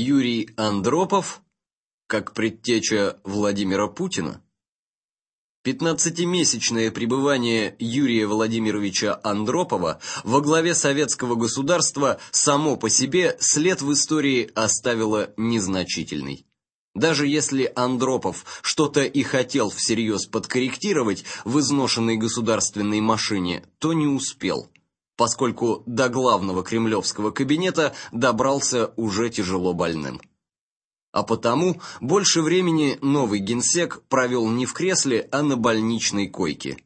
Юрий Андропов как предтеча Владимира Путина. Пятнадцатимесячное пребывание Юрия Владимировича Андропова во главе советского государства само по себе след в истории оставило незначительный. Даже если Андропов что-то и хотел всерьез подкорректировать в изношенной государственной машине, то не успел, поскольку до главного кремлевского кабинета добрался уже тяжело больным. А потому больше времени новый генсек провел не в кресле, а на больничной койке.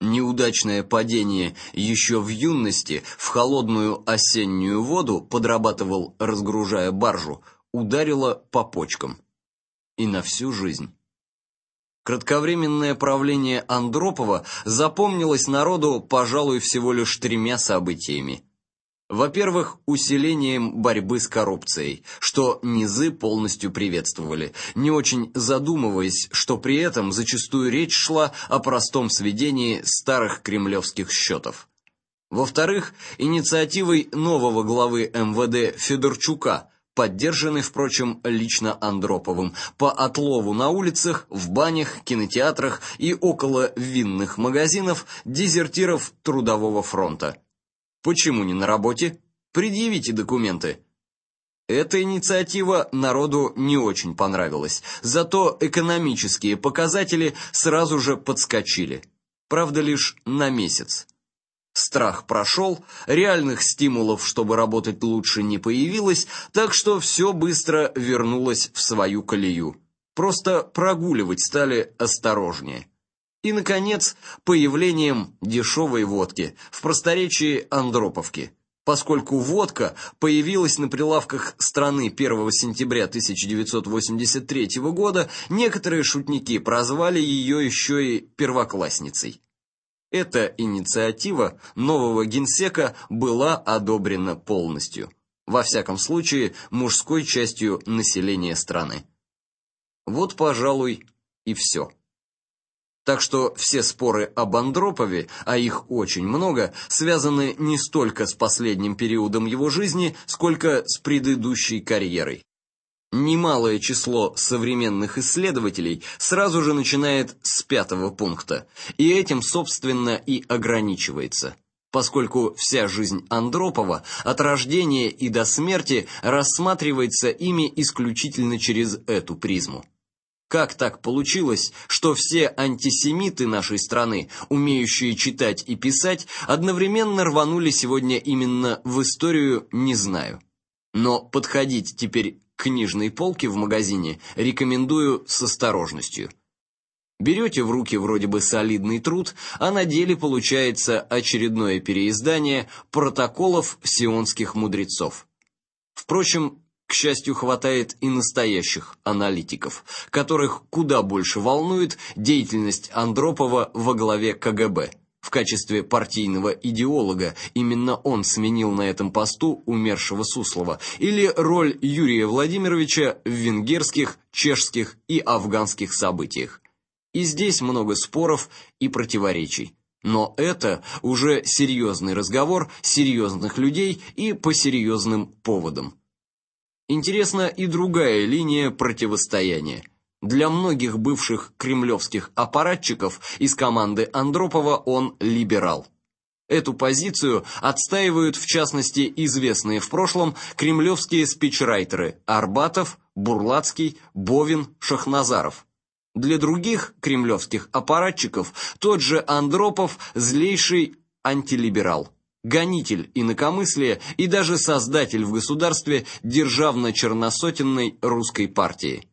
Неудачное падение еще в юности в холодную осеннюю воду подрабатывал, разгружая баржу, ударило по почкам. И на всю жизнь. Кратковременное правление Андропова запомнилось народу, пожалуй, всего лишь тремя событиями. Во-первых, усилением борьбы с коррупцией, что низы полностью приветствовали, не очень задумываясь, что при этом зачастую речь шла о простом сведении старых кремлевских счетов. Во-вторых, инициативой нового главы МВД Федорчука, поддержанной, впрочем, лично Андроповым, по отлову на улицах, в банях, кинотеатрах и около винных магазинов дезертиров Трудового фронта. Почему не на работе? Предъявите документы. Эта инициатива народу не очень понравилась, зато экономические показатели сразу же подскочили. Правда, лишь на месяц. Страх прошел, реальных стимулов, чтобы работать лучше, не появилось, так что все быстро вернулось в свою колею. Просто прогуливать стали осторожнее. И, наконец, появлением дешевой водки, в просторечии Андроповки. Поскольку водка появилась на прилавках страны 1 сентября 1983 года, некоторые шутники прозвали ее еще и первоклассницей. Эта инициатива нового генсека была одобрена полностью. Во всяком случае, мужской частью населения страны. Вот, пожалуй, и все. Так что все споры об Андропове, а их очень много, связаны не столько с последним периодом его жизни, сколько с предыдущей карьерой. Немалое число современных исследователей сразу же начинает с пятого пункта, и этим, собственно, и ограничивается, поскольку вся жизнь Андропова от рождения и до смерти рассматривается ими исключительно через эту призму. Как так получилось, что все антисемиты нашей страны, умеющие читать и писать, одновременно рванули сегодня именно в историю, не знаю. Но подходить теперь книжной полке в магазине рекомендую с осторожностью. Берете в руки вроде бы солидный труд, а на деле получается очередное переиздание протоколов сионских мудрецов. Впрочем, к счастью, хватает и настоящих аналитиков, которых куда больше волнует деятельность Андропова во главе КГБ. В качестве партийного идеолога именно он сменил на этом посту умершего Суслова, или роль Юрия Владимировича в венгерских, чешских и афганских событиях. И здесь много споров и противоречий. Но это уже серьезный разговор серьезных людей и по серьезным поводам. Интересна и другая линия противостояния. Для многих бывших кремлевских аппаратчиков из команды Андропова он либерал. Эту позицию отстаивают в частности известные в прошлом кремлевские спичрайтеры Арбатов, Бурлацкий, Бовин, Шахназаров. Для других кремлевских аппаратчиков тот же Андропов злейший антилиберал гонитель инакомыслия и даже создатель в государстве державно-черносотенной русской партии.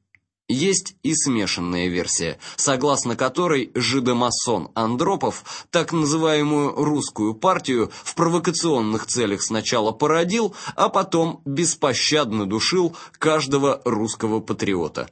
Есть и смешанная версия, согласно которой жидомасон Андропов так называемую русскую партию в провокационных целях сначала породил, а потом беспощадно душил каждого русского патриота.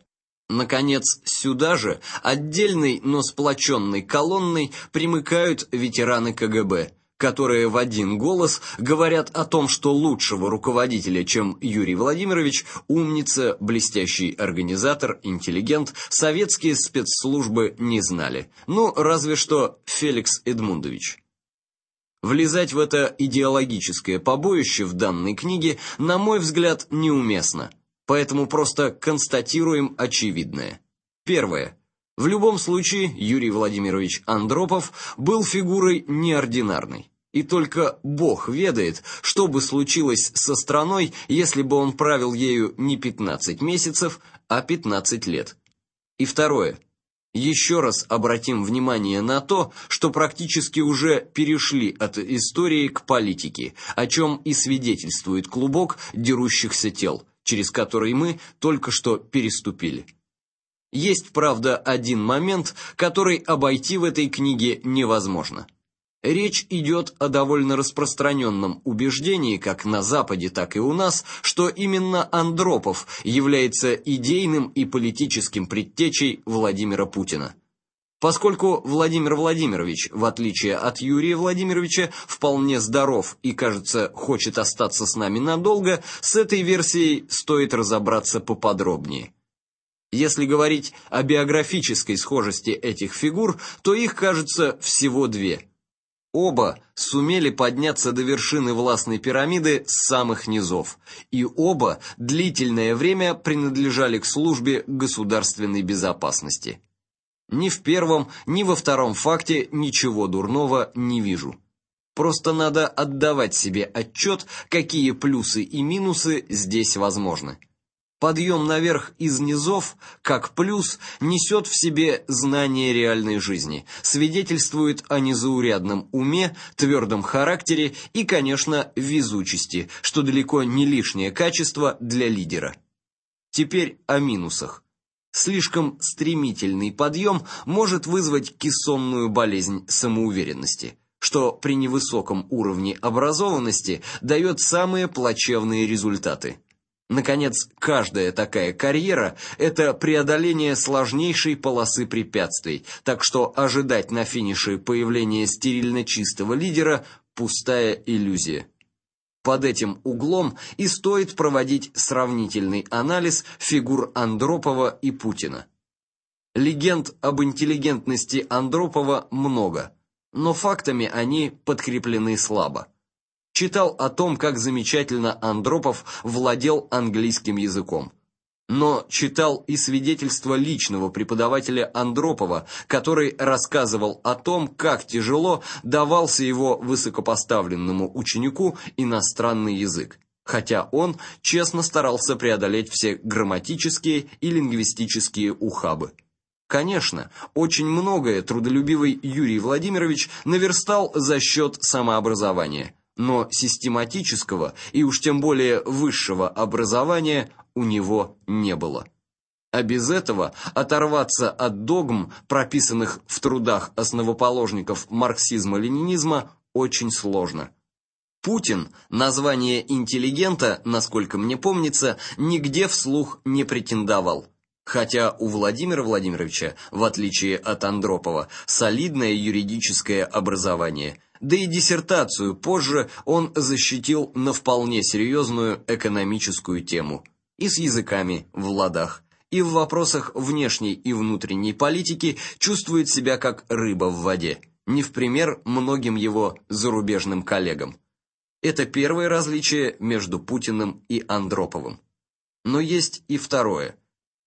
Наконец, сюда же отдельной, но сплоченной колонной примыкают ветераны КГБ, которые в один голос говорят о том, что лучшего руководителя, чем Юрий Владимирович, умница, блестящий организатор, интеллигент, советские спецслужбы не знали. Ну, разве что Феликс Эдмундович. Влезать в это идеологическое побоище в данной книге, на мой взгляд, неуместно. Поэтому просто констатируем очевидное. Первое. В любом случае Юрий Владимирович Андропов был фигурой неординарной. И только Бог ведает, что бы случилось со страной, если бы он правил ею не 15 месяцев, а 15 лет. И второе. Еще раз обратим внимание на то, что практически уже перешли от истории к политике, о чем и свидетельствует клубок дерущихся тел, через который мы только что переступили. Есть, правда, один момент, который обойти в этой книге невозможно. Речь идет о довольно распространенном убеждении, как на Западе, так и у нас, что именно Андропов является идейным и политическим предтечей Владимира Путина. Поскольку Владимир Владимирович, в отличие от Юрия Владимировича, вполне здоров и, кажется, хочет остаться с нами надолго, с этой версией стоит разобраться поподробнее. Если говорить о биографической схожести этих фигур, то их, кажется, всего две – Оба сумели подняться до вершины властной пирамиды с самых низов, и оба длительное время принадлежали к службе государственной безопасности. Ни в первом, ни во втором факте ничего дурного не вижу. Просто надо отдавать себе отчет, какие плюсы и минусы здесь возможны. Подъем наверх из низов, как плюс, несет в себе знание реальной жизни, свидетельствует о незаурядном уме, твердом характере и, конечно, везучести, что далеко не лишнее качество для лидера. Теперь о минусах. Слишком стремительный подъем может вызвать кессонную болезнь самоуверенности, что при невысоком уровне образованности дает самые плачевные результаты – Наконец, каждая такая карьера – это преодоление сложнейшей полосы препятствий, так что ожидать на финише появления стерильно чистого лидера – пустая иллюзия. Под этим углом и стоит проводить сравнительный анализ фигур Андропова и Путина. Легенд об интеллигентности Андропова много, но фактами они подкреплены слабо читал о том, как замечательно Андропов владел английским языком. Но читал и свидетельство личного преподавателя Андропова, который рассказывал о том, как тяжело давался его высокопоставленному ученику иностранный язык, хотя он честно старался преодолеть все грамматические и лингвистические ухабы. Конечно, очень многое трудолюбивый Юрий Владимирович наверстал за счет самообразования – но систематического и уж тем более высшего образования у него не было. А без этого оторваться от догм, прописанных в трудах основоположников марксизма-ленинизма, очень сложно. Путин название интеллигента, насколько мне помнится, нигде вслух не претендовал. Хотя у Владимира Владимировича, в отличие от Андропова, солидное юридическое образование – да и диссертацию позже он защитил на вполне серьезную экономическую тему и с языками в ладах. И в вопросах внешней и внутренней политики чувствует себя как рыба в воде, не в пример многим его зарубежным коллегам. Это первое различие между Путиным и Андроповым. Но есть и второе.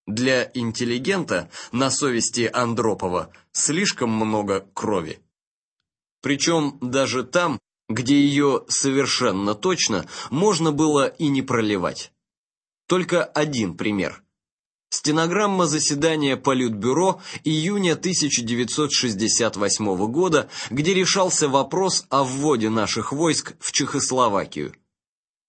Для интеллигента на совести Андропова слишком много крови. Причем даже там, где ее совершенно точно можно было и не проливать. Только один пример. Стенограмма заседания Политбюро июня 1968 года, где решался вопрос о вводе наших войск в Чехословакию.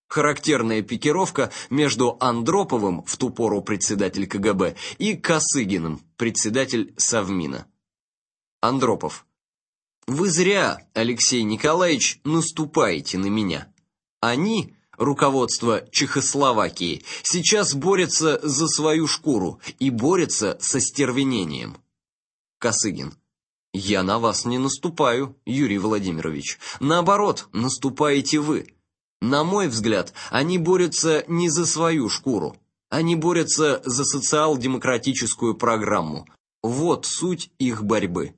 Характерная пикировка между Андроповым, в ту пору председатель КГБ, и Косыгиным, председатель Совмина. Андропов. Вы зря, Алексей Николаевич, наступаете на меня. Они, руководство Чехословакии, сейчас борются за свою шкуру и борются со стервенением. Косыгин. Я на вас не наступаю, Юрий Владимирович. Наоборот, наступаете вы. На мой взгляд, они борются не за свою шкуру. Они борются за социал-демократическую программу. Вот суть их борьбы.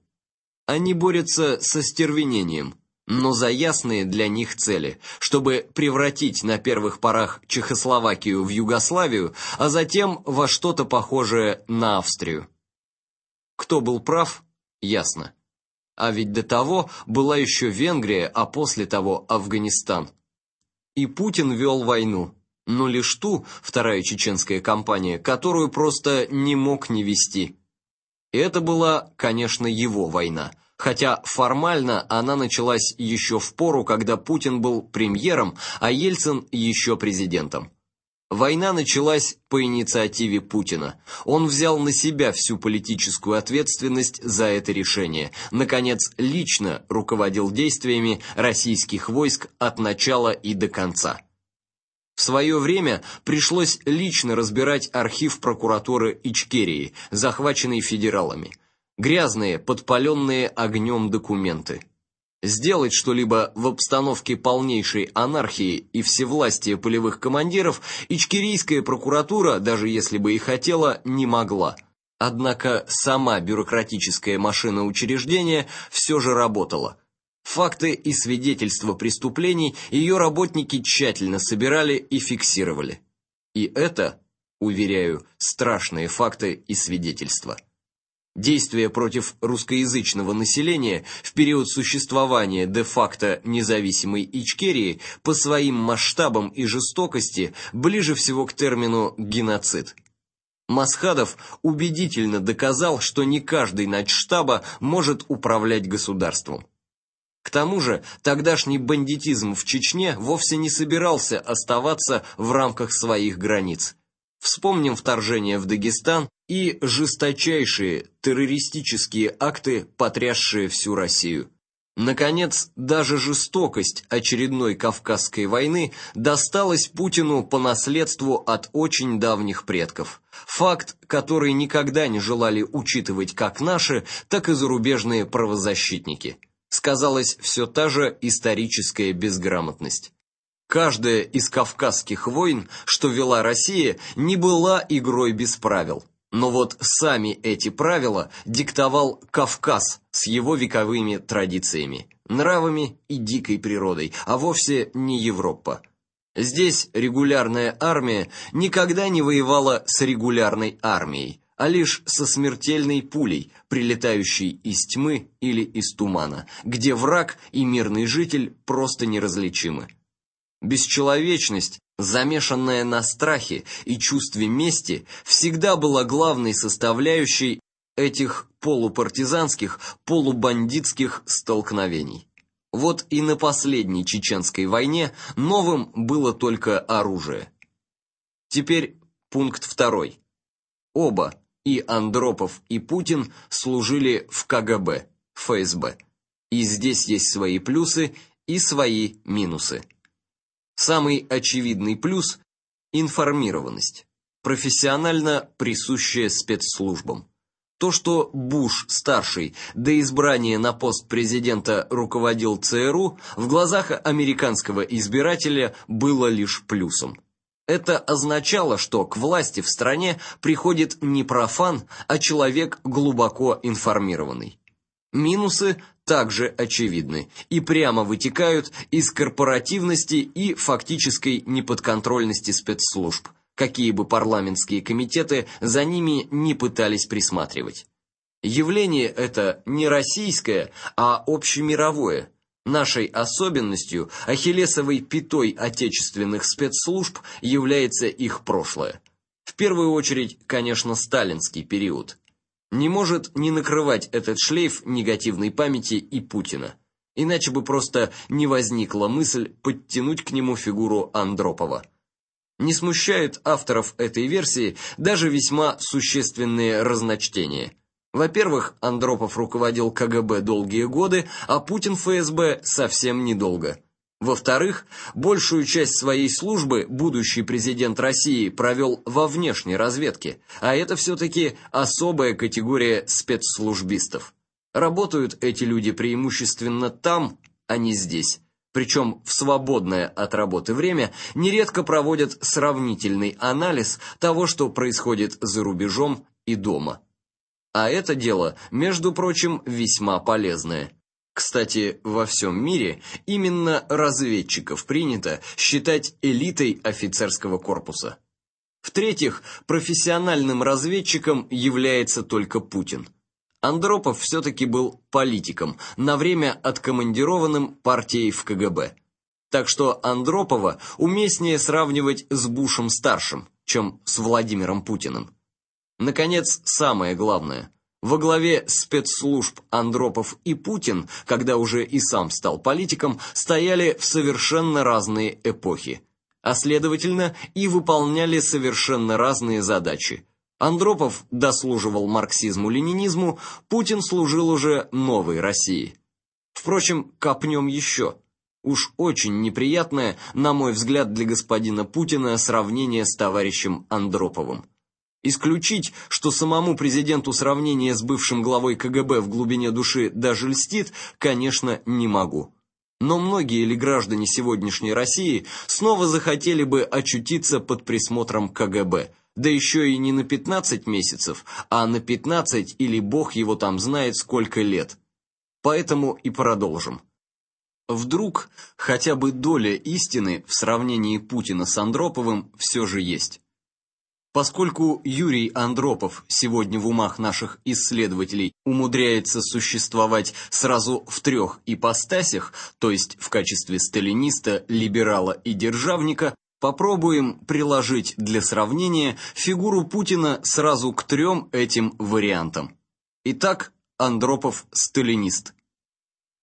Они борются со стервенением. но за ясные для них цели, чтобы превратить на первых порах Чехословакию в Югославию, а затем во что-то похожее на Австрию. Кто был прав, ясно. А ведь до того была еще Венгрия, а после того Афганистан. И Путин вел войну, но лишь ту, вторая чеченская кампания, которую просто не мог не вести. Это была, конечно, его война – хотя формально она началась еще в пору, когда Путин был премьером, а Ельцин еще президентом. Война началась по инициативе Путина. Он взял на себя всю политическую ответственность за это решение. Наконец, лично руководил действиями российских войск от начала и до конца. В свое время пришлось лично разбирать архив прокуратуры Ичкерии, захваченный федералами – грязные, подпаленные огнем документы. Сделать что-либо в обстановке полнейшей анархии и всевластия полевых командиров Ичкерийская прокуратура, даже если бы и хотела, не могла. Однако сама бюрократическая машина учреждения все же работала. Факты и свидетельства преступлений ее работники тщательно собирали и фиксировали. И это, уверяю, страшные факты и свидетельства. Действия против русскоязычного населения в период существования де-факто независимой Ичкерии по своим масштабам и жестокости ближе всего к термину «геноцид». Масхадов убедительно доказал, что не каждый начштаба может управлять государством. К тому же, тогдашний бандитизм в Чечне вовсе не собирался оставаться в рамках своих границ. Вспомним вторжение в Дагестан и жесточайшие террористические акты, потрясшие всю Россию. Наконец, даже жестокость очередной Кавказской войны досталась Путину по наследству от очень давних предков. Факт, который никогда не желали учитывать как наши, так и зарубежные правозащитники. Сказалась все та же историческая безграмотность. Каждая из кавказских войн, что вела Россия, не была игрой без правил. Но вот сами эти правила диктовал Кавказ с его вековыми традициями, нравами и дикой природой, а вовсе не Европа. Здесь регулярная армия никогда не воевала с регулярной армией, а лишь со смертельной пулей, прилетающей из тьмы или из тумана, где враг и мирный житель просто неразличимы. Бесчеловечность, замешанная на страхе и чувстве мести, всегда была главной составляющей этих полупартизанских, полубандитских столкновений. Вот и на последней чеченской войне новым было только оружие. Теперь пункт второй. Оба, и Андропов, и Путин, служили в КГБ, ФСБ. И здесь есть свои плюсы и свои минусы. Самый очевидный плюс – информированность, профессионально присущая спецслужбам. То, что Буш-старший до избрания на пост президента руководил ЦРУ, в глазах американского избирателя было лишь плюсом. Это означало, что к власти в стране приходит не профан, а человек глубоко информированный. Минусы также очевидны и прямо вытекают из корпоративности и фактической неподконтрольности спецслужб, какие бы парламентские комитеты за ними не пытались присматривать. Явление это не российское, а общемировое. Нашей особенностью, ахиллесовой пятой отечественных спецслужб является их прошлое. В первую очередь, конечно, сталинский период – не может не накрывать этот шлейф негативной памяти и Путина. Иначе бы просто не возникла мысль подтянуть к нему фигуру Андропова. Не смущают авторов этой версии даже весьма существенные разночтения. Во-первых, Андропов руководил КГБ долгие годы, а Путин ФСБ совсем недолго. Во-вторых, большую часть своей службы будущий президент России провел во внешней разведке, а это все-таки особая категория спецслужбистов. Работают эти люди преимущественно там, а не здесь. Причем в свободное от работы время нередко проводят сравнительный анализ того, что происходит за рубежом и дома. А это дело, между прочим, весьма полезное. Кстати, во всем мире именно разведчиков принято считать элитой офицерского корпуса. В-третьих, профессиональным разведчиком является только Путин. Андропов все-таки был политиком, на время откомандированным партией в КГБ. Так что Андропова уместнее сравнивать с Бушем-старшим, чем с Владимиром Путиным. Наконец, самое главное. Во главе спецслужб Андропов и Путин, когда уже и сам стал политиком, стояли в совершенно разные эпохи, а следовательно и выполняли совершенно разные задачи. Андропов дослуживал марксизму-ленинизму, Путин служил уже новой России. Впрочем, копнем еще. Уж очень неприятное, на мой взгляд, для господина Путина сравнение с товарищем Андроповым. Исключить, что самому президенту сравнение с бывшим главой КГБ в глубине души даже льстит, конечно, не могу. Но многие ли граждане сегодняшней России снова захотели бы очутиться под присмотром КГБ, да еще и не на 15 месяцев, а на 15 или бог его там знает сколько лет. Поэтому и продолжим. Вдруг хотя бы доля истины в сравнении Путина с Андроповым все же есть. Поскольку Юрий Андропов сегодня в умах наших исследователей умудряется существовать сразу в трех ипостасях, то есть в качестве сталиниста, либерала и державника, попробуем приложить для сравнения фигуру Путина сразу к трем этим вариантам. Итак, Андропов сталинист.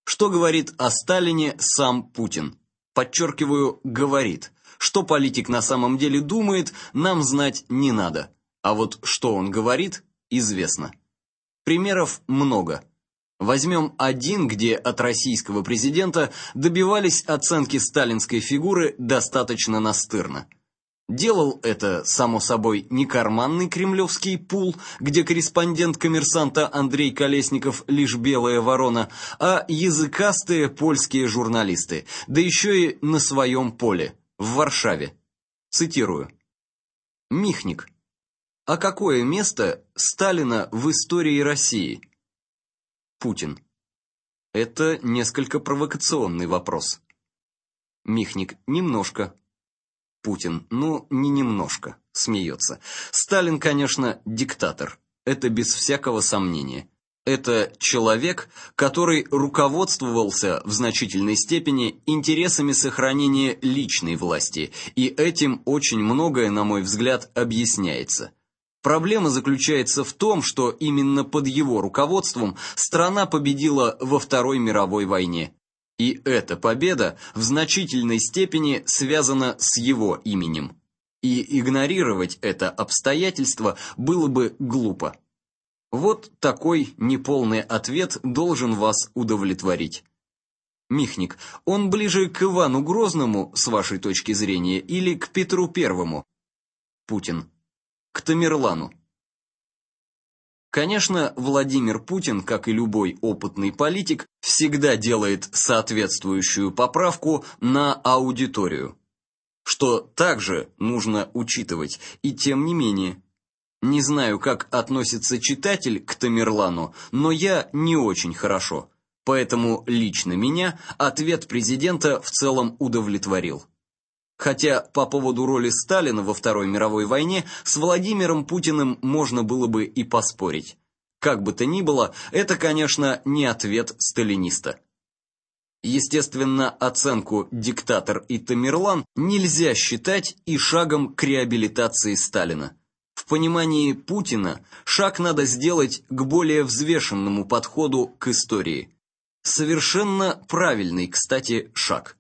Что говорит о Сталине сам Путин? Подчеркиваю, говорит – что политик на самом деле думает, нам знать не надо. А вот что он говорит, известно. Примеров много. Возьмем один, где от российского президента добивались оценки сталинской фигуры достаточно настырно. Делал это, само собой, не карманный кремлевский пул, где корреспондент коммерсанта Андрей Колесников лишь белая ворона, а языкастые польские журналисты, да еще и на своем поле в Варшаве. Цитирую. Михник. А какое место Сталина в истории России? Путин. Это несколько провокационный вопрос. Михник. Немножко. Путин. Ну, не немножко. Смеется. Сталин, конечно, диктатор. Это без всякого сомнения. Это человек, который руководствовался в значительной степени интересами сохранения личной власти, и этим очень многое, на мой взгляд, объясняется. Проблема заключается в том, что именно под его руководством страна победила во Второй мировой войне. И эта победа в значительной степени связана с его именем. И игнорировать это обстоятельство было бы глупо. Вот такой неполный ответ должен вас удовлетворить. Михник, он ближе к Ивану Грозному, с вашей точки зрения, или к Петру Первому? Путин. К Тамерлану. Конечно, Владимир Путин, как и любой опытный политик, всегда делает соответствующую поправку на аудиторию, что также нужно учитывать, и тем не менее. Не знаю, как относится читатель к Тамерлану, но я не очень хорошо. Поэтому лично меня ответ президента в целом удовлетворил. Хотя по поводу роли Сталина во Второй мировой войне с Владимиром Путиным можно было бы и поспорить. Как бы то ни было, это, конечно, не ответ сталиниста. Естественно, оценку «диктатор» и «Тамерлан» нельзя считать и шагом к реабилитации Сталина. Понимании Путина шаг надо сделать к более взвешенному подходу к истории. Совершенно правильный, кстати, шаг.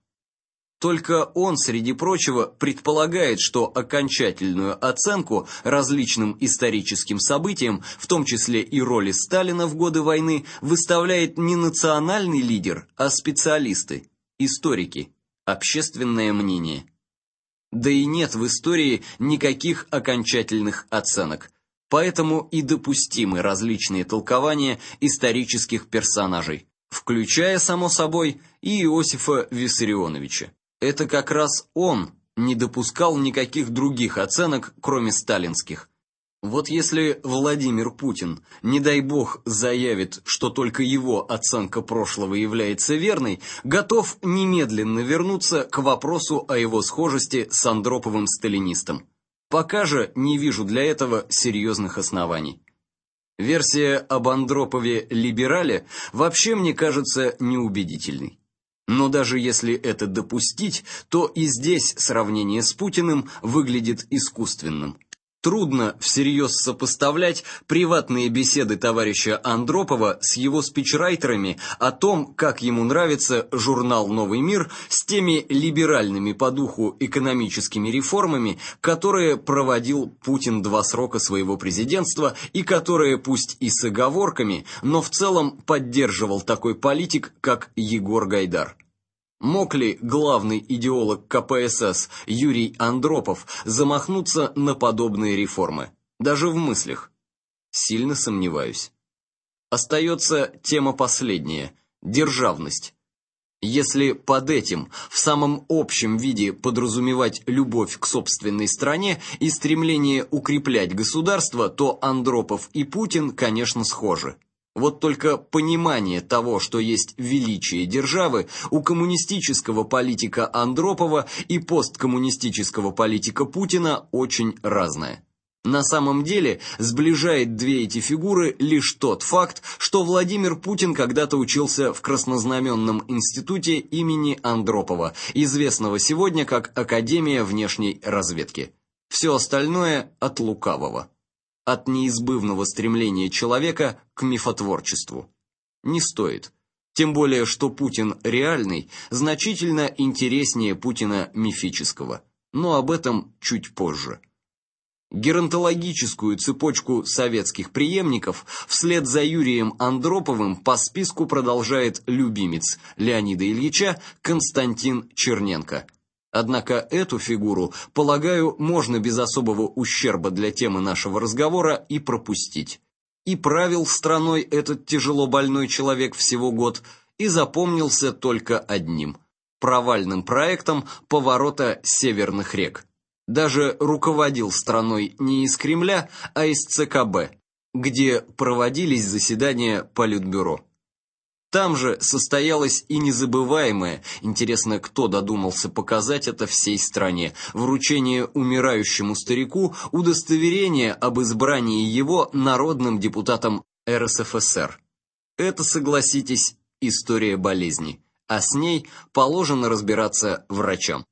Только он, среди прочего, предполагает, что окончательную оценку различным историческим событиям, в том числе и роли Сталина в годы войны, выставляет не национальный лидер, а специалисты, историки, общественное мнение. Да и нет в истории никаких окончательных оценок, поэтому и допустимы различные толкования исторических персонажей, включая, само собой, и Иосифа Виссарионовича. Это как раз он не допускал никаких других оценок, кроме сталинских. Вот если Владимир Путин, не дай бог, заявит, что только его оценка прошлого является верной, готов немедленно вернуться к вопросу о его схожести с Андроповым сталинистом. Пока же не вижу для этого серьезных оснований. Версия об Андропове-либерале вообще мне кажется неубедительной. Но даже если это допустить, то и здесь сравнение с Путиным выглядит искусственным. Трудно всерьез сопоставлять приватные беседы товарища Андропова с его спичрайтерами о том, как ему нравится журнал Новый мир с теми либеральными по духу экономическими реформами, которые проводил Путин два срока своего президентства и которые пусть и с оговорками, но в целом поддерживал такой политик, как Егор Гайдар. Мог ли главный идеолог КПСС Юрий Андропов замахнуться на подобные реформы, даже в мыслях? Сильно сомневаюсь. Остается тема последняя державность. Если под этим в самом общем виде подразумевать любовь к собственной стране и стремление укреплять государство, то Андропов и Путин, конечно, схожи. Вот только понимание того, что есть величие державы, у коммунистического политика Андропова и посткоммунистического политика Путина очень разное. На самом деле, сближает две эти фигуры лишь тот факт, что Владимир Путин когда-то учился в Краснознаменном институте имени Андропова, известного сегодня как Академия внешней разведки. Все остальное от лукавого от неизбывного стремления человека к мифотворчеству. Не стоит. Тем более, что Путин реальный значительно интереснее Путина мифического. Но об этом чуть позже. Геронтологическую цепочку советских преемников вслед за Юрием Андроповым по списку продолжает любимец Леонида Ильича Константин Черненко – Однако эту фигуру, полагаю, можно без особого ущерба для темы нашего разговора и пропустить. И правил страной этот тяжело больной человек всего год, и запомнился только одним провальным проектом поворота северных рек. Даже руководил страной не из Кремля, а из ЦКБ, где проводились заседания Политбюро. Там же состоялось и незабываемое, интересно, кто додумался показать это всей стране, вручение умирающему старику удостоверения об избрании его народным депутатом РСФСР. Это, согласитесь, история болезни, а с ней положено разбираться врачам.